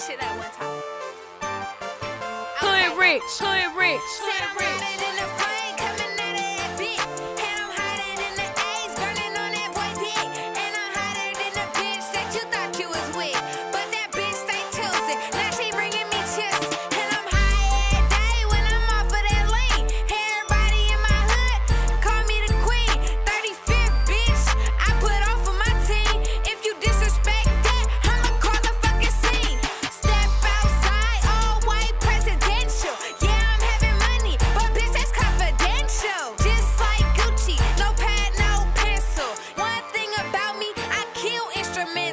shit at one time. Hood rich, hood rich, hood rich.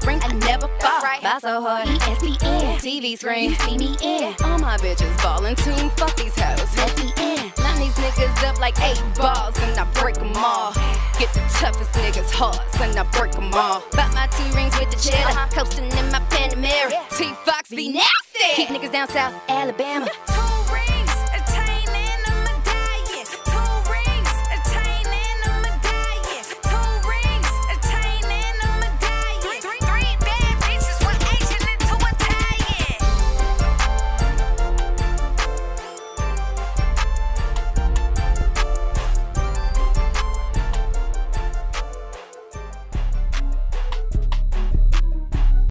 spring. I never fall. Right. Buy so hard. ESPN. TV screen. You see me in. All my bitches ballin' too. Fuck these hoes. ESPN. Line these niggas up like eight balls and I break them all. Get the toughest niggas' hearts and I break them all. Bought my two rings with the cheddar. Uh-huh. Coastin' in my Panamera. Yeah. T-Fox be nasty. Keep niggas down south. Alabama.